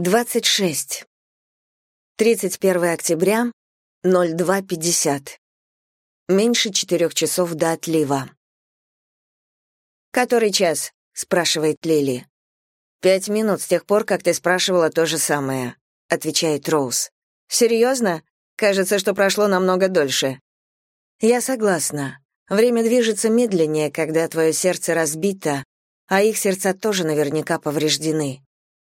26. 31 октября, 02.50. Меньше четырех часов до отлива. «Который час?» — спрашивает Лили. «Пять минут с тех пор, как ты спрашивала то же самое», — отвечает Роуз. «Серьезно? Кажется, что прошло намного дольше». «Я согласна. Время движется медленнее, когда твое сердце разбито, а их сердца тоже наверняка повреждены.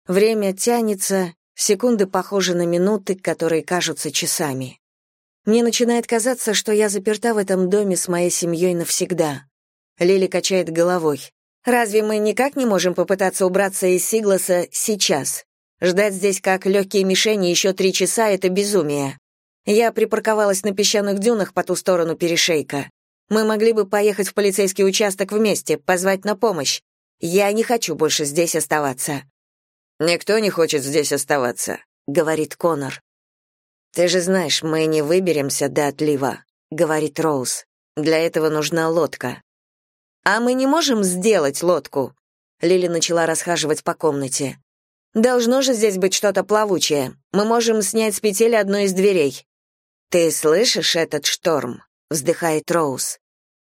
Время тянется, секунды похожи на минуты, которые кажутся часами. Мне начинает казаться, что я заперта в этом доме с моей семьей навсегда. Лили качает головой. Разве мы никак не можем попытаться убраться из Сигласа сейчас? Ждать здесь как легкие мишени еще три часа — это безумие. Я припарковалась на песчаных дюнах по ту сторону перешейка. Мы могли бы поехать в полицейский участок вместе, позвать на помощь. Я не хочу больше здесь оставаться. «Никто не хочет здесь оставаться», — говорит Конор. «Ты же знаешь, мы не выберемся до отлива», — говорит Роуз. «Для этого нужна лодка». «А мы не можем сделать лодку?» Лили начала расхаживать по комнате. «Должно же здесь быть что-то плавучее. Мы можем снять с петель одну из дверей». «Ты слышишь этот шторм?» — вздыхает Роуз.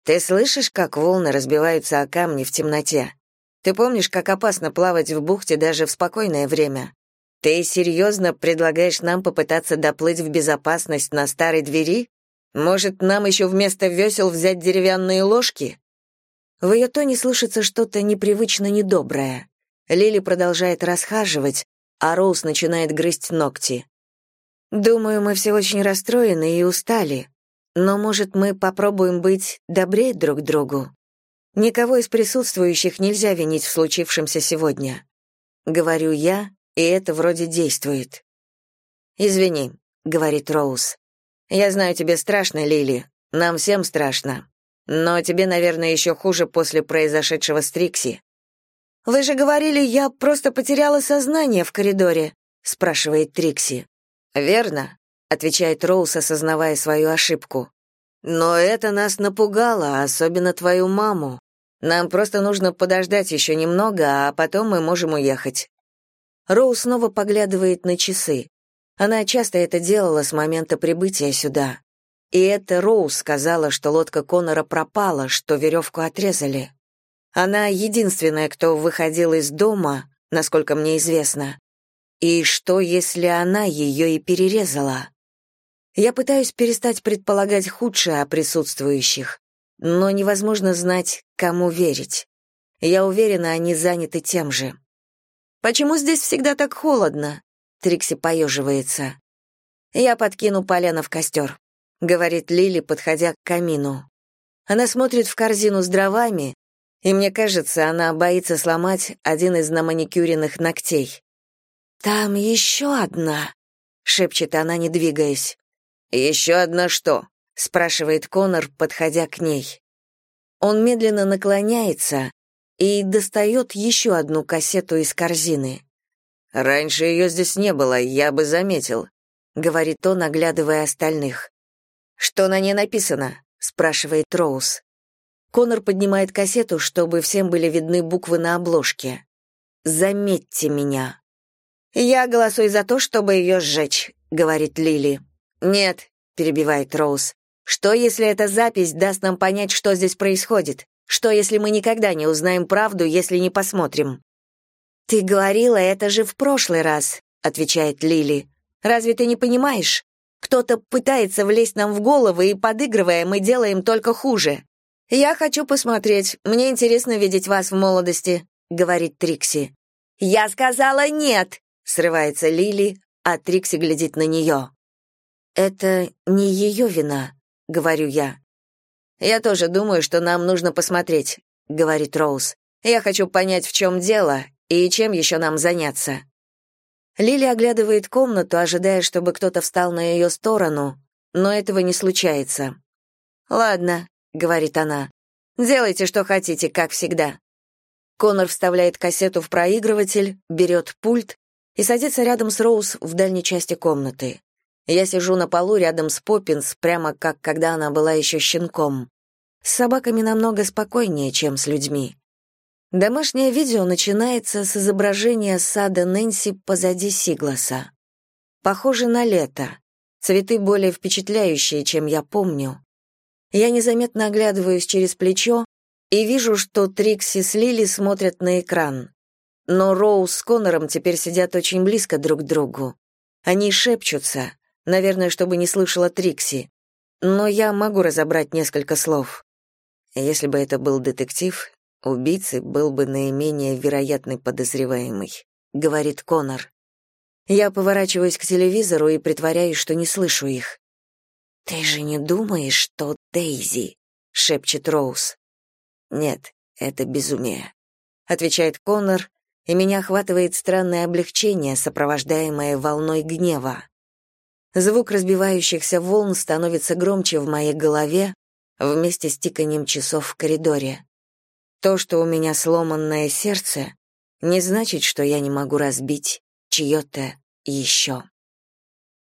«Ты слышишь, как волны разбиваются о камни в темноте? Ты помнишь, как опасно плавать в бухте даже в спокойное время? Ты серьезно предлагаешь нам попытаться доплыть в безопасность на старой двери? Может, нам еще вместо весел взять деревянные ложки?» В ее тоне слышится что-то непривычно недоброе. Лили продолжает расхаживать, а Роуз начинает грызть ногти. «Думаю, мы все очень расстроены и устали. Но, может, мы попробуем быть добрее друг другу?» Никого из присутствующих нельзя винить в случившемся сегодня. Говорю я, и это вроде действует. «Извини», — говорит Роуз. «Я знаю, тебе страшно, Лили. Нам всем страшно. Но тебе, наверное, еще хуже после произошедшего с Трикси». «Вы же говорили, я просто потеряла сознание в коридоре», — спрашивает Трикси. «Верно», — отвечает Роуз, осознавая свою ошибку. «Но это нас напугало, особенно твою маму. Нам просто нужно подождать еще немного, а потом мы можем уехать». Роу снова поглядывает на часы. Она часто это делала с момента прибытия сюда. И это Роу сказала, что лодка Конора пропала, что веревку отрезали. Она единственная, кто выходил из дома, насколько мне известно. И что, если она ее и перерезала? Я пытаюсь перестать предполагать худшее о присутствующих, но невозможно знать, кому верить. Я уверена, они заняты тем же. «Почему здесь всегда так холодно?» Трикси поеживается. «Я подкину полено в костер», — говорит Лили, подходя к камину. Она смотрит в корзину с дровами, и мне кажется, она боится сломать один из наманикюренных ногтей. «Там еще одна», — шепчет она, не двигаясь. «Еще одна что?» — спрашивает Конор, подходя к ней. Он медленно наклоняется и достает еще одну кассету из корзины. «Раньше ее здесь не было, я бы заметил», — говорит он, оглядывая остальных. «Что на ней написано?» — спрашивает Роуз. Конор поднимает кассету, чтобы всем были видны буквы на обложке. «Заметьте меня». «Я голосую за то, чтобы ее сжечь», — говорит Лили. «Нет», — перебивает Роуз. Что, если эта запись даст нам понять, что здесь происходит? Что, если мы никогда не узнаем правду, если не посмотрим? Ты говорила это же в прошлый раз, отвечает Лили. Разве ты не понимаешь? Кто-то пытается влезть нам в головы, и подыгрывая, мы делаем только хуже. Я хочу посмотреть. Мне интересно видеть вас в молодости, говорит Трикси. Я сказала нет, срывается Лили, а Трикси глядит на нее. Это не ее вина, — говорю я. «Я тоже думаю, что нам нужно посмотреть», — говорит Роуз. «Я хочу понять, в чем дело и чем еще нам заняться». Лили оглядывает комнату, ожидая, чтобы кто-то встал на ее сторону, но этого не случается. «Ладно», — говорит она, — «делайте, что хотите, как всегда». Конор вставляет кассету в проигрыватель, берет пульт и садится рядом с Роуз в дальней части комнаты. Я сижу на полу рядом с Поппинс, прямо как когда она была еще щенком. С собаками намного спокойнее, чем с людьми. Домашнее видео начинается с изображения сада Нэнси позади Сигласа. Похоже на лето. Цветы более впечатляющие, чем я помню. Я незаметно оглядываюсь через плечо и вижу, что Трикси с Лили смотрят на экран. Но Роуз с Коннором теперь сидят очень близко друг к другу. Они шепчутся, наверное, чтобы не слышала Трикси. Но я могу разобрать несколько слов. Если бы это был детектив, убийцей был бы наименее вероятный подозреваемый, говорит Коннор. Я поворачиваюсь к телевизору и притворяюсь, что не слышу их. Ты же не думаешь, что Дейзи, шепчет Роуз. Нет, это безумие, отвечает Коннор, и меня охватывает странное облегчение, сопровождаемое волной гнева. Звук разбивающихся волн становится громче в моей голове вместе с тиканием часов в коридоре. То, что у меня сломанное сердце, не значит, что я не могу разбить чье-то еще.